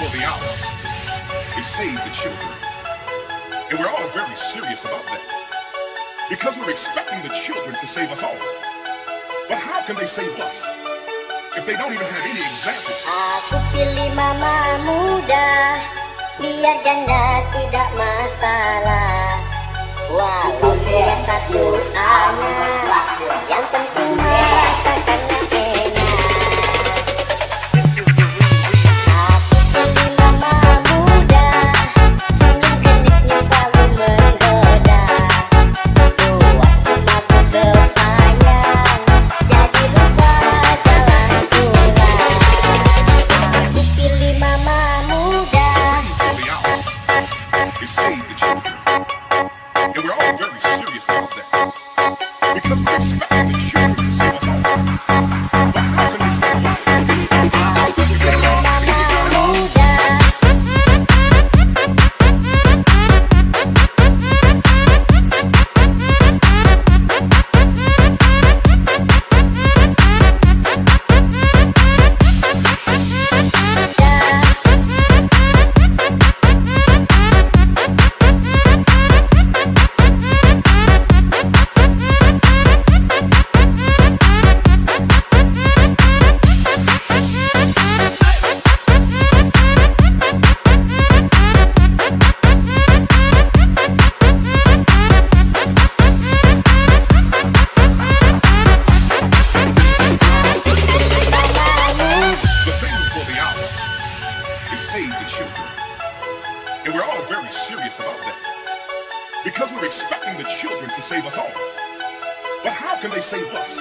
for the hour. It saved the children. And we're all very serious about that. Because we're expecting the children to save us all. But how can they save us? If they don't even have any examples. Aku pilih mama muda, biar janda tidak masalah. Walau dia satu anak, yang penting can they save us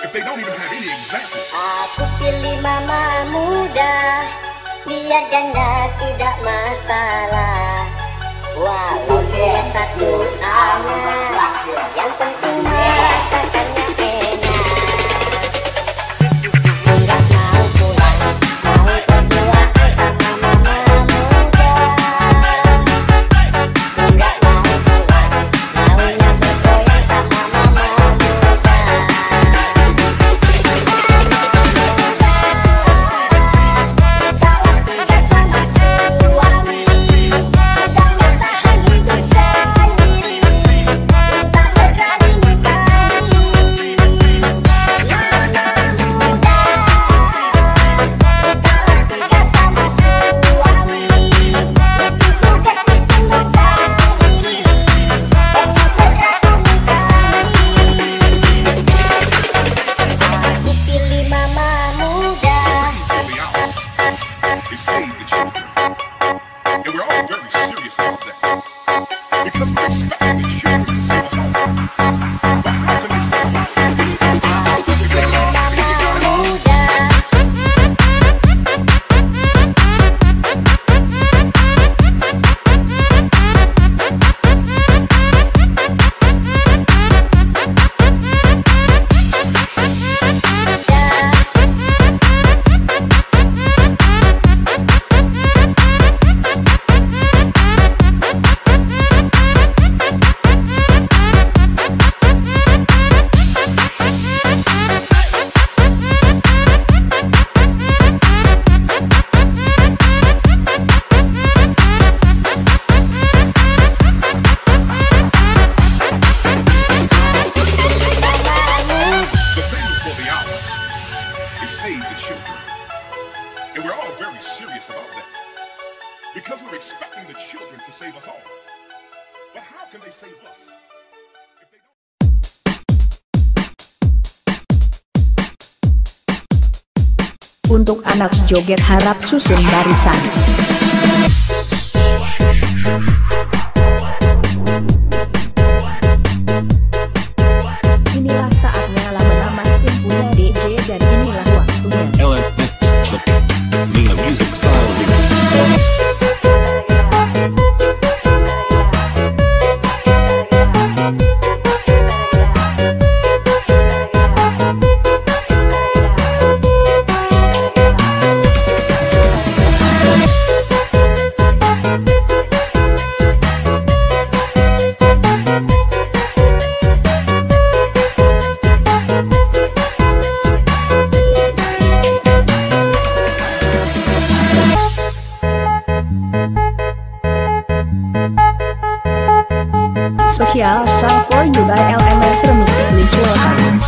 if they don't even have any example? Aku pilih mama muda, biar janda tidak masalah. Walau dia satu anak, yang penting Untuk anak joget harap susun barisan. Spesial Song for You by LMS Remix Please welcome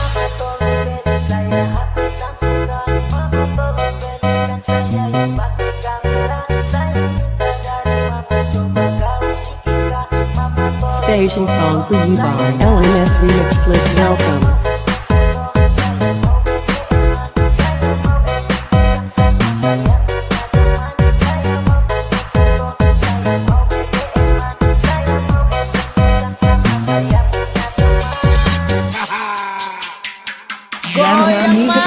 Station song for you by LMS Remix Please welcome. 关掉你。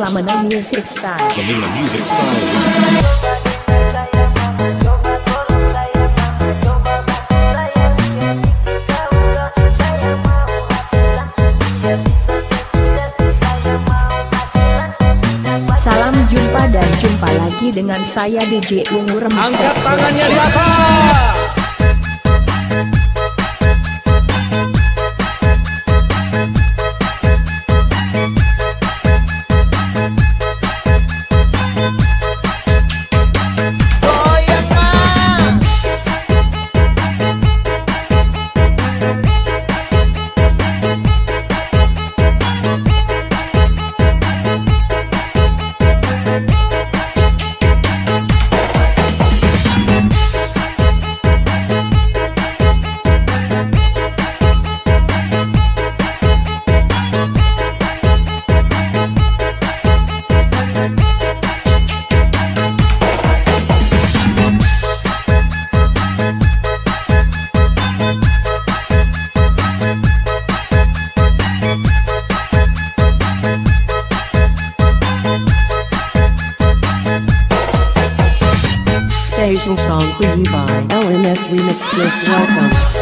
LMS Lamena Music Style Music Style. Salam jumpa dan jumpa lagi dengan saya DJ Ungu Remix Angkat tangannya di atas. By LMS Remix Please welcome.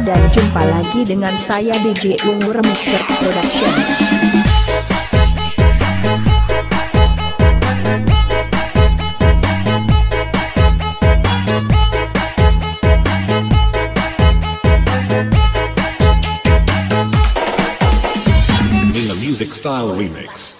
Dan jumpa lagi dengan saya DJ Ungu Remixer Production Style Remix.